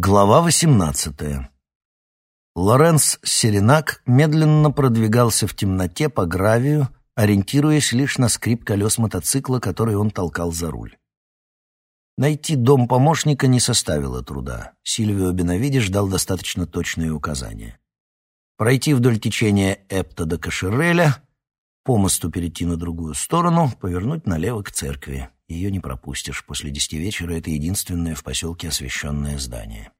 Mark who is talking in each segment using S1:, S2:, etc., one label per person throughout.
S1: Глава 18. Лоренс Серенак медленно продвигался в темноте по гравию, ориентируясь лишь на скрип колес мотоцикла, который он толкал за руль. Найти дом помощника не составило труда. Сильвио Бенавиди дал достаточно точные указания. Пройти вдоль течения Эпта до Каширеля, по мосту перейти на другую сторону, повернуть налево к церкви. Ее не пропустишь. После десяти вечера это единственное в поселке освещенное здание.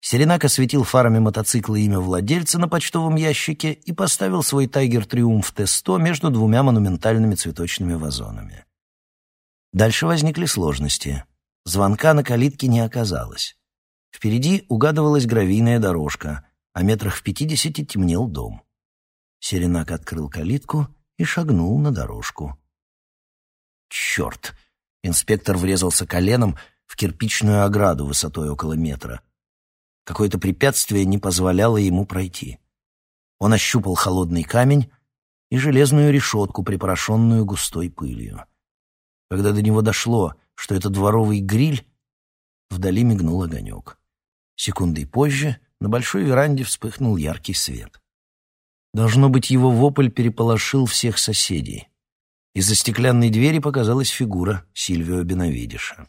S1: Серенак осветил фарами мотоцикла имя владельца на почтовом ящике и поставил свой «Тайгер Триумф Т-100» между двумя монументальными цветочными вазонами. Дальше возникли сложности. Звонка на калитке не оказалось. Впереди угадывалась гравийная дорожка, а метрах в пятидесяти темнел дом. Серенак открыл калитку и шагнул на дорожку. Черт! Инспектор врезался коленом в кирпичную ограду высотой около метра. Какое-то препятствие не позволяло ему пройти. Он ощупал холодный камень и железную решетку, припорошенную густой пылью. Когда до него дошло, что это дворовый гриль, вдали мигнул огонек. Секундой позже на большой веранде вспыхнул яркий свет. Должно быть, его вопль переполошил всех соседей. Из-за стеклянной двери показалась фигура Сильвио Бенавидиша.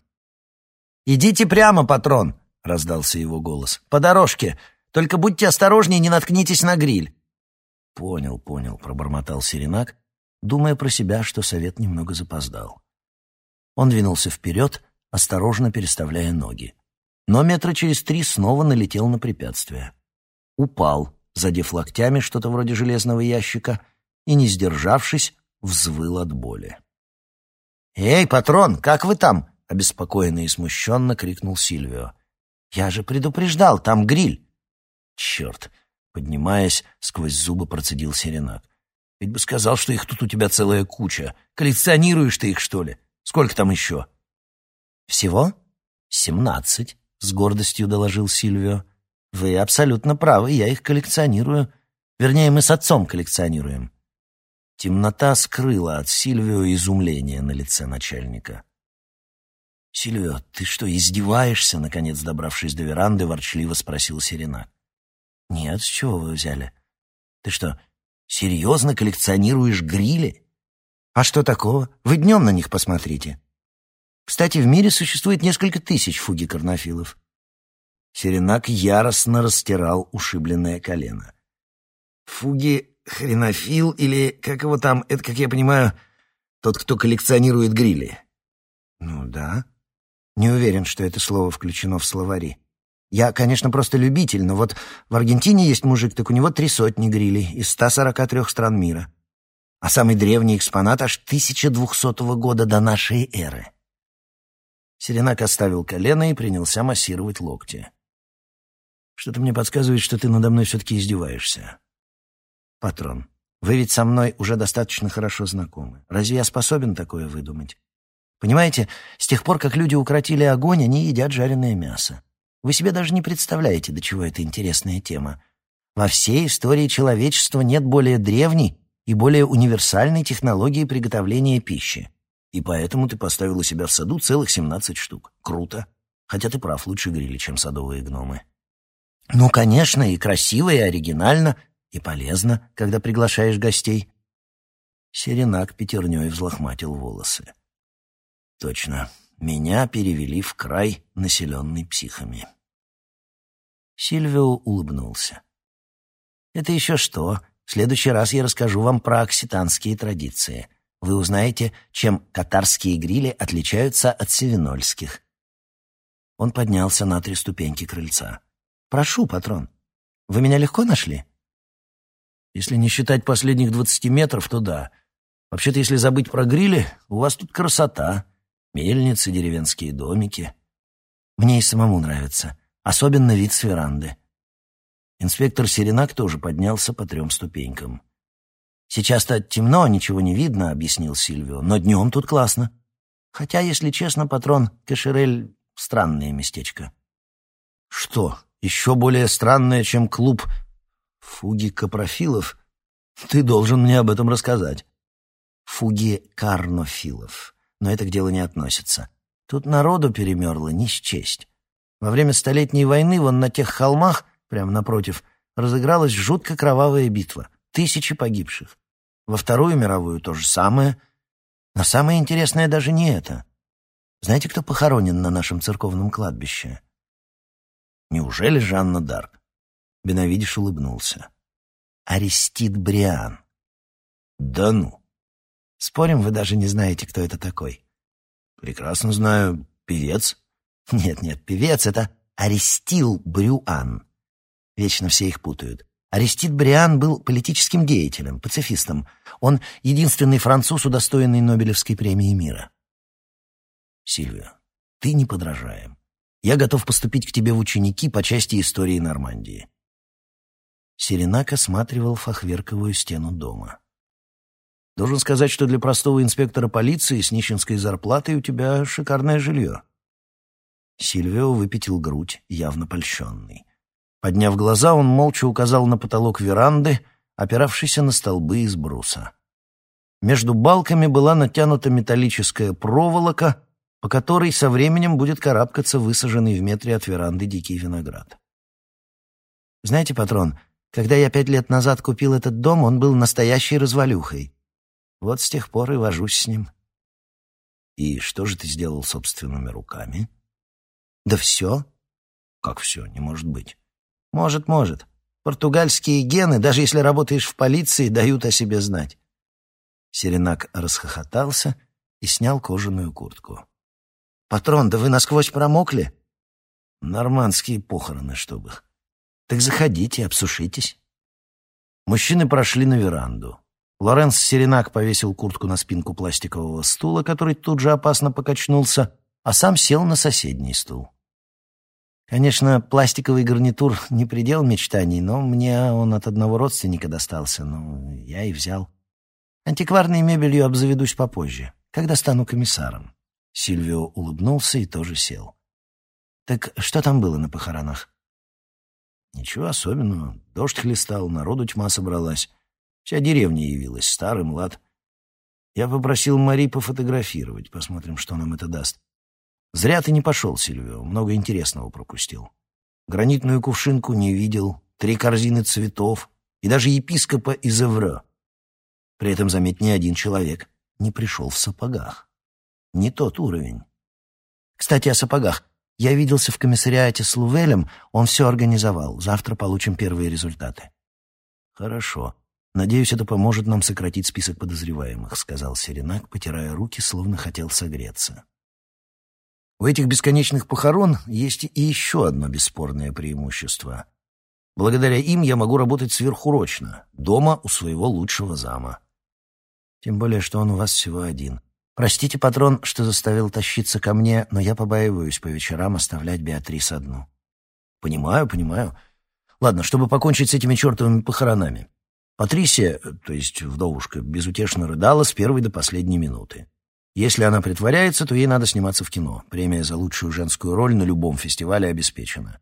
S1: «Идите прямо, патрон!» — раздался его голос. «По дорожке! Только будьте осторожнее, не наткнитесь на гриль!» «Понял, понял», — пробормотал Серенак, думая про себя, что совет немного запоздал. Он двинулся вперед, осторожно переставляя ноги. Но метра через три снова налетел на препятствие. Упал, задев локтями что-то вроде железного ящика, и, не сдержавшись, взвыл от боли. «Эй, патрон, как вы там?» — обеспокоенно и смущенно крикнул Сильвио. «Я же предупреждал, там гриль!» «Черт!» — поднимаясь, сквозь зубы процедил Серенак. «Ведь бы сказал, что их тут у тебя целая куча. Коллекционируешь ты их, что ли? Сколько там еще?» «Всего? Семнадцать», — с гордостью доложил Сильвио. «Вы абсолютно правы, я их коллекционирую. Вернее, мы с отцом коллекционируем. Темнота скрыла от Сильвио изумление на лице начальника. «Сильвио, ты что, издеваешься?» Наконец, добравшись до веранды, ворчливо спросил Серена. «Нет, с чего вы взяли? Ты что, серьезно коллекционируешь грили? А что такого? Вы днем на них посмотрите. Кстати, в мире существует несколько тысяч фуги-карнофилов». Серенак яростно растирал ушибленное колено. «Фуги Хренофил или, как его там, это, как я понимаю, тот, кто коллекционирует грили. Ну да. Не уверен, что это слово включено в словари. Я, конечно, просто любитель, но вот в Аргентине есть мужик, так у него три сотни грилей из 143 стран мира. А самый древний экспонат аж 1200 года до нашей эры. Серенак оставил колено и принялся массировать локти. Что-то мне подсказывает, что ты надо мной все-таки издеваешься. «Патрон, вы ведь со мной уже достаточно хорошо знакомы. Разве я способен такое выдумать? Понимаете, с тех пор, как люди укротили огонь, они едят жареное мясо. Вы себе даже не представляете, до чего это интересная тема. Во всей истории человечества нет более древней и более универсальной технологии приготовления пищи. И поэтому ты поставил у себя в саду целых 17 штук. Круто. Хотя ты прав, лучше грили, чем садовые гномы. Ну, конечно, и красиво, и оригинально, и полезно, когда приглашаешь гостей. Серенак пятерней взлохматил волосы. Точно, меня перевели в край, населенный психами. Сильвио улыбнулся. «Это еще что? В следующий раз я расскажу вам про окситанские традиции. Вы узнаете, чем катарские грили отличаются от севинольских». Он поднялся на три ступеньки крыльца. «Прошу, патрон. Вы меня легко нашли?» Если не считать последних двадцати метров, то да. Вообще-то, если забыть про грили, у вас тут красота. Мельницы, деревенские домики. Мне и самому нравится. Особенно вид с веранды. Инспектор Серенак тоже поднялся по трем ступенькам. «Сейчас-то темно, ничего не видно», — объяснил Сильвио. «Но днем тут классно. Хотя, если честно, патрон, Кашерель — странное местечко». «Что, еще более странное, чем клуб Фуги капрофилов? Ты должен мне об этом рассказать. Фуги карнофилов. Но это к делу не относится. Тут народу перемерло не счесть. Во время Столетней войны вон на тех холмах, прямо напротив, разыгралась жутко кровавая битва. Тысячи погибших. Во Вторую мировую то же самое. Но самое интересное даже не это. Знаете, кто похоронен на нашем церковном кладбище? Неужели Жанна Дарк? Беновидиш улыбнулся. Арестит Бриан. Да ну. Спорим, вы даже не знаете, кто это такой. Прекрасно знаю. Певец? Нет-нет, певец — это Арестил Брюан. Вечно все их путают. Арестит Бриан был политическим деятелем, пацифистом. Он единственный француз, удостоенный Нобелевской премии мира. Сильвия, ты не подражаем. Я готов поступить к тебе в ученики по части истории Нормандии. Серенак осматривал фахверковую стену дома. Должен сказать, что для простого инспектора полиции с нищенской зарплатой у тебя шикарное жилье. Сильвио выпятил грудь, явно польщенный. Подняв глаза, он молча указал на потолок веранды, опиравшийся на столбы из бруса. Между балками была натянута металлическая проволока, по которой со временем будет карабкаться высаженный в метре от веранды дикий виноград. Знаете, патрон, когда я пять лет назад купил этот дом, он был настоящей развалюхой. Вот с тех пор и вожусь с ним. И что же ты сделал собственными руками? Да все. Как все? Не может быть. Может, может. Португальские гены, даже если работаешь в полиции, дают о себе знать. Серенак расхохотался и снял кожаную куртку. «Патрон, да вы насквозь промокли?» «Нормандские похороны, чтобы...» «Так заходите, обсушитесь». Мужчины прошли на веранду. Лоренс Серенак повесил куртку на спинку пластикового стула, который тут же опасно покачнулся, а сам сел на соседний стул. Конечно, пластиковый гарнитур — не предел мечтаний, но мне он от одного родственника достался, ну, я и взял. Антикварной мебелью обзаведусь попозже, когда стану комиссаром. Сильвио улыбнулся и тоже сел. «Так что там было на похоронах?» «Ничего особенного. Дождь хлестал, народу тьма собралась. Вся деревня явилась, старый, млад. Я попросил Мари пофотографировать, посмотрим, что нам это даст. Зря ты не пошел, Сильвио, много интересного пропустил. Гранитную кувшинку не видел, три корзины цветов и даже епископа из Эвре. При этом, заметь, ни один человек не пришел в сапогах. Не тот уровень. Кстати, о сапогах. Я виделся в комиссариате с Лувелем, он все организовал. Завтра получим первые результаты. Хорошо. Надеюсь, это поможет нам сократить список подозреваемых, сказал Серенак, потирая руки, словно хотел согреться. У этих бесконечных похорон есть и еще одно бесспорное преимущество. Благодаря им я могу работать сверхурочно, дома у своего лучшего зама. Тем более, что он у вас всего один. Простите, патрон, что заставил тащиться ко мне, но я побаиваюсь по вечерам оставлять Беатрис одну. Понимаю, понимаю. Ладно, чтобы покончить с этими чертовыми похоронами. Патрисия, то есть вдовушка, безутешно рыдала с первой до последней минуты. Если она притворяется, то ей надо сниматься в кино. Премия за лучшую женскую роль на любом фестивале обеспечена.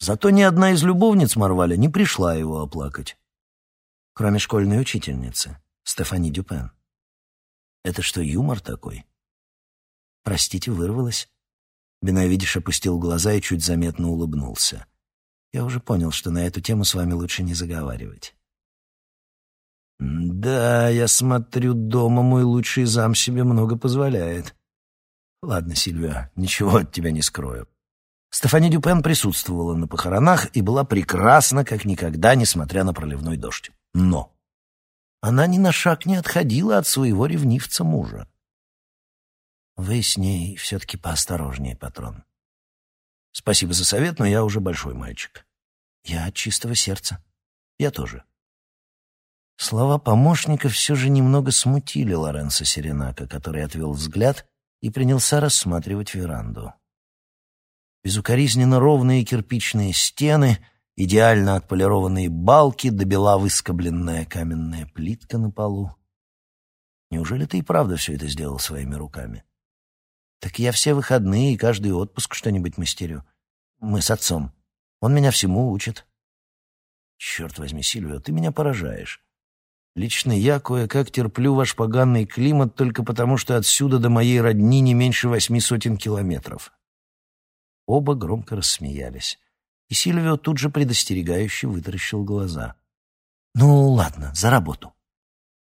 S1: Зато ни одна из любовниц Марваля не пришла его оплакать. Кроме школьной учительницы, Стефани Дюпен. Это что, юмор такой? Простите, вырвалось. Беновидиш опустил глаза и чуть заметно улыбнулся. Я уже понял, что на эту тему с вами лучше не заговаривать. Да, я смотрю, дома мой лучший зам себе много позволяет. Ладно, Сильвия, ничего от тебя не скрою. Стефани Дюпен присутствовала на похоронах и была прекрасна, как никогда, несмотря на проливной дождь. Но она ни на шаг не отходила от своего ревнивца мужа. Вы с ней все-таки поосторожнее, патрон. Спасибо за совет, но я уже большой мальчик. Я от чистого сердца. Я тоже. Слова помощника все же немного смутили Лоренцо Серенака, который отвел взгляд и принялся рассматривать веранду. Безукоризненно ровные кирпичные стены — идеально отполированные балки, добела выскобленная каменная плитка на полу. Неужели ты и правда все это сделал своими руками? Так я все выходные и каждый отпуск что-нибудь мастерю. Мы с отцом. Он меня всему учит. Черт возьми, Сильвио, ты меня поражаешь. Лично я кое-как терплю ваш поганый климат только потому, что отсюда до моей родни не меньше восьми сотен километров. Оба громко рассмеялись. И Сильвио тут же предостерегающе вытаращил глаза. «Ну, ладно, за работу».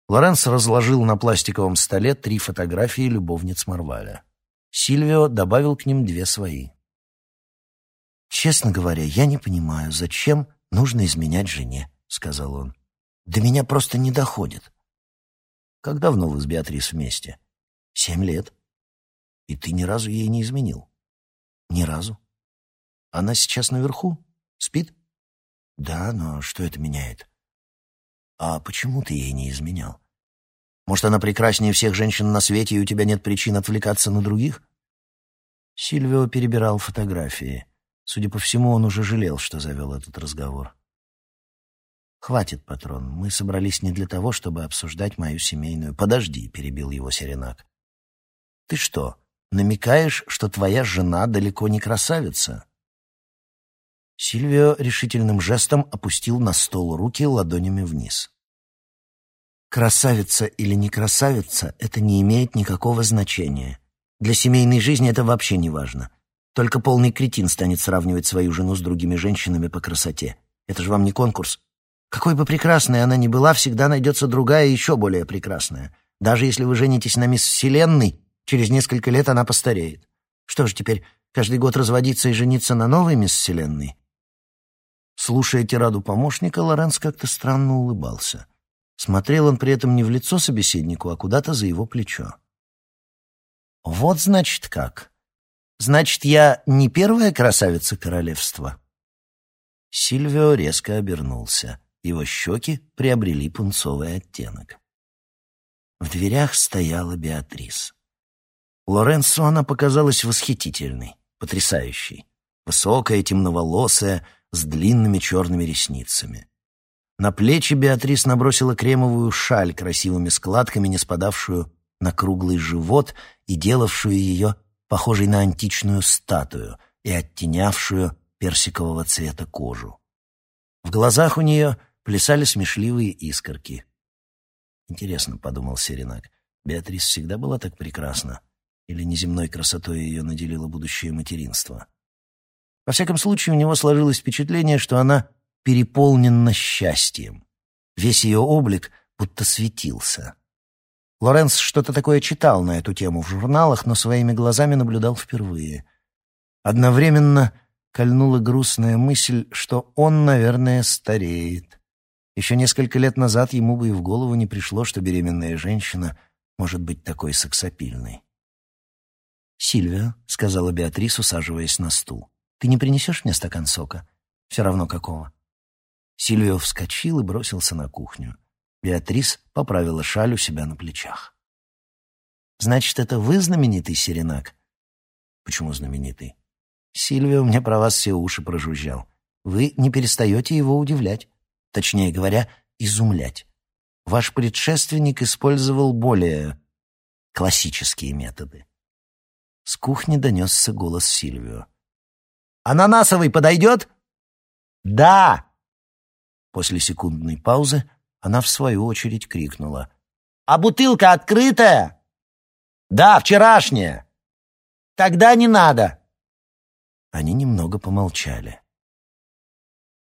S1: Лоренс разложил на пластиковом столе три фотографии любовниц Марваля. Сильвио добавил к ним две свои. «Честно говоря, я не понимаю, зачем нужно изменять жене», — сказал он. «До меня просто не доходит». «Как давно вы с Беатрис вместе?» «Семь лет». «И ты ни разу ей не изменил?» «Ни разу». «Она сейчас наверху? Спит?» «Да, но что это меняет?» «А почему ты ей не изменял? Может, она прекраснее всех женщин на свете, и у тебя нет причин отвлекаться на других?» Сильвио перебирал фотографии. Судя по всему, он уже жалел, что завел этот разговор. «Хватит, патрон, мы собрались не для того, чтобы обсуждать мою семейную...» «Подожди», — перебил его Серенак. «Ты что, намекаешь, что твоя жена далеко не красавица?» Сильвио решительным жестом опустил на стол руки ладонями вниз. Красавица или не красавица — это не имеет никакого значения. Для семейной жизни это вообще не важно. Только полный кретин станет сравнивать свою жену с другими женщинами по красоте. Это же вам не конкурс. Какой бы прекрасной она ни была, всегда найдется другая, еще более прекрасная. Даже если вы женитесь на мисс Вселенной, через несколько лет она постареет. Что же теперь, каждый год разводиться и жениться на новой мисс Вселенной? Слушая тираду помощника, Лоренс как-то странно улыбался. Смотрел он при этом не в лицо собеседнику, а куда-то за его плечо. «Вот, значит, как. Значит, я не первая красавица королевства?» Сильвио резко обернулся. Его щеки приобрели пунцовый оттенок. В дверях стояла Беатрис. Лоренцо она показалась восхитительной, потрясающей. Высокая, темноволосая, с длинными черными ресницами. На плечи Беатрис набросила кремовую шаль красивыми складками, не спадавшую на круглый живот и делавшую ее похожей на античную статую и оттенявшую персикового цвета кожу. В глазах у нее плясали смешливые искорки. «Интересно», — подумал Серенак, — «Беатрис всегда была так прекрасна? Или неземной красотой ее наделило будущее материнство?» Во всяком случае, у него сложилось впечатление, что она переполнена счастьем. Весь ее облик будто светился. Лоренс что-то такое читал на эту тему в журналах, но своими глазами наблюдал впервые. Одновременно кольнула грустная мысль, что он, наверное, стареет. Еще несколько лет назад ему бы и в голову не пришло, что беременная женщина может быть такой сексапильной. «Сильвия», — сказала Беатрис, усаживаясь на стул, — «ты не принесешь мне стакан сока? Все равно какого». Сильвио вскочил и бросился на кухню. Беатрис поправила шаль у себя на плечах. «Значит, это вы знаменитый Серенак?» «Почему знаменитый?» «Сильвио мне про вас все уши прожужжал. Вы не перестаете его удивлять. Точнее говоря, изумлять. Ваш предшественник использовал более классические методы». С кухни донесся голос Сильвио. «Ананасовый подойдет?» «Да!» После секундной паузы она в свою очередь крикнула. «А бутылка открытая?» «Да, вчерашняя». «Тогда не надо». Они немного помолчали.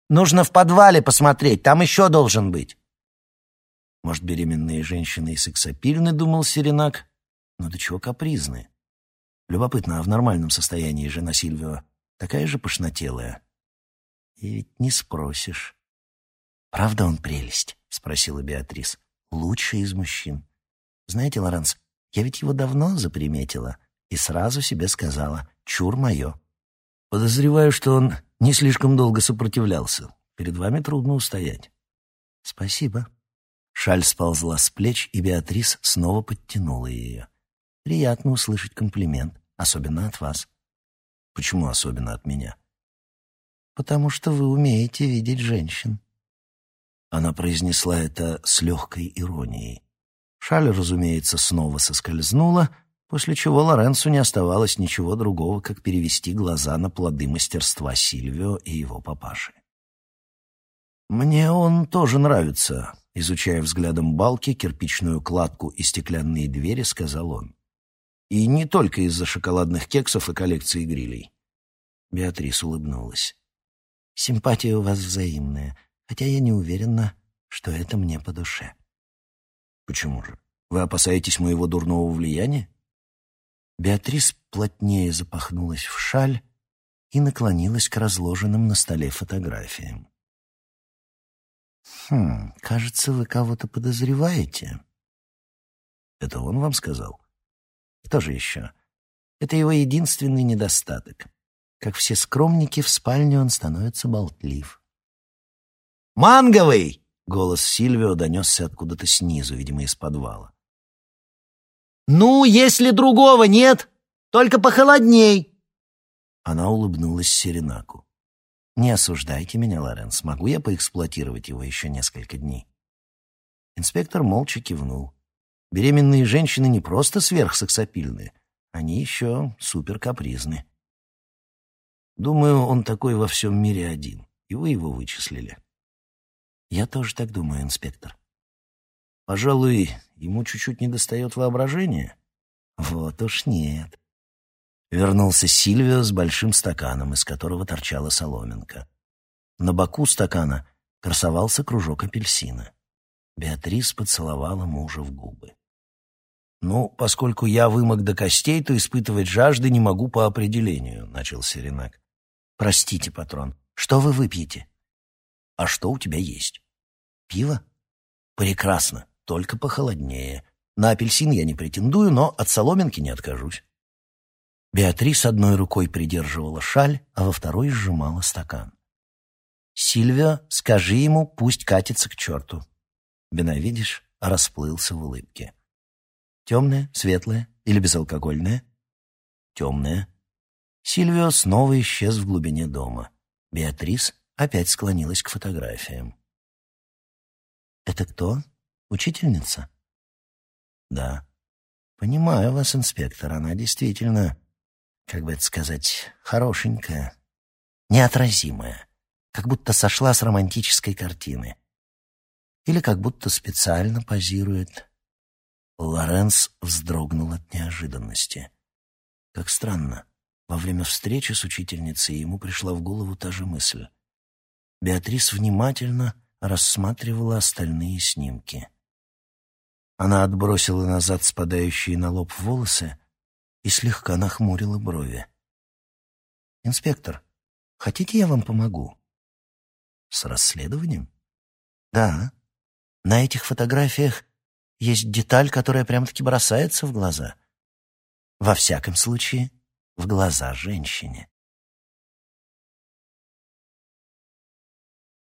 S1: «Нужно в подвале посмотреть, там еще должен быть». Может, беременные женщины и сексапильны, думал Серенак, но до чего капризны. Любопытно, а в нормальном состоянии жена Сильвио такая же пышнотелая? И ведь не спросишь. «Правда он прелесть?» — спросила Беатрис. «Лучший из мужчин. Знаете, Лоренс, я ведь его давно заприметила и сразу себе сказала «чур мое». Подозреваю, что он не слишком долго сопротивлялся. Перед вами трудно устоять». «Спасибо». Шаль сползла с плеч, и Беатрис снова подтянула ее. «Приятно услышать комплимент, особенно от вас». «Почему особенно от меня?» «Потому что вы умеете видеть женщин». Она произнесла это с легкой иронией. Шаль, разумеется, снова соскользнула, после чего Лоренцу не оставалось ничего другого, как перевести глаза на плоды мастерства Сильвио и его папаши. «Мне он тоже нравится», — изучая взглядом балки, кирпичную кладку и стеклянные двери, сказал он. «И не только из-за шоколадных кексов и коллекции грилей. Беатрис улыбнулась. «Симпатия у вас взаимная, хотя я не уверена, что это мне по душе». «Почему же? Вы опасаетесь моего дурного влияния?» Беатрис плотнее запахнулась в шаль и наклонилась к разложенным на столе фотографиям. «Хм, кажется, вы кого-то подозреваете». «Это он вам сказал?» «Кто же еще?» «Это его единственный недостаток. Как все скромники, в спальне он становится болтлив». «Манговый!» — голос Сильвио донесся откуда-то снизу, видимо, из подвала. «Ну, если другого нет, только похолодней!» Она улыбнулась Серенаку. «Не осуждайте меня, Лоренс. Могу я поэксплуатировать его еще несколько дней?» Инспектор молча кивнул. Беременные женщины не просто сверхсексапильны, они еще суперкапризны. Думаю, он такой во всем мире один, и вы его вычислили. Я тоже так думаю, инспектор. Пожалуй, ему чуть-чуть недостает воображения. Вот уж нет. Вернулся Сильвио с большим стаканом, из которого торчала соломинка. На боку стакана красовался кружок апельсина. Беатрис поцеловала мужа в губы. «Ну, поскольку я вымок до костей, то испытывать жажды не могу по определению», — начал Серенак. «Простите, патрон, что вы выпьете?» «А что у тебя есть?» «Пиво?» «Прекрасно, только похолоднее. На апельсин я не претендую, но от соломинки не откажусь». Беатрис одной рукой придерживала шаль, а во второй сжимала стакан. «Сильвио, скажи ему, пусть катится к черту». Беновидиш расплылся в улыбке. «Темное, светлое или безалкогольное?» «Темное». Сильвио снова исчез в глубине дома. Беатрис опять склонилась к фотографиям. «Это кто? Учительница?» «Да». «Понимаю вас, инспектор, она действительно как бы это сказать, хорошенькая, неотразимая, как будто сошла с романтической картины. Или как будто специально позирует. Лоренс вздрогнул от неожиданности. Как странно, во время встречи с учительницей ему пришла в голову та же мысль. Беатрис внимательно рассматривала остальные снимки. Она отбросила назад спадающие на лоб волосы и слегка нахмурила брови. «Инспектор, хотите, я вам помогу?» «С расследованием?» «Да. На этих фотографиях есть деталь, которая прям-таки бросается в глаза. Во всяком случае, в глаза женщине».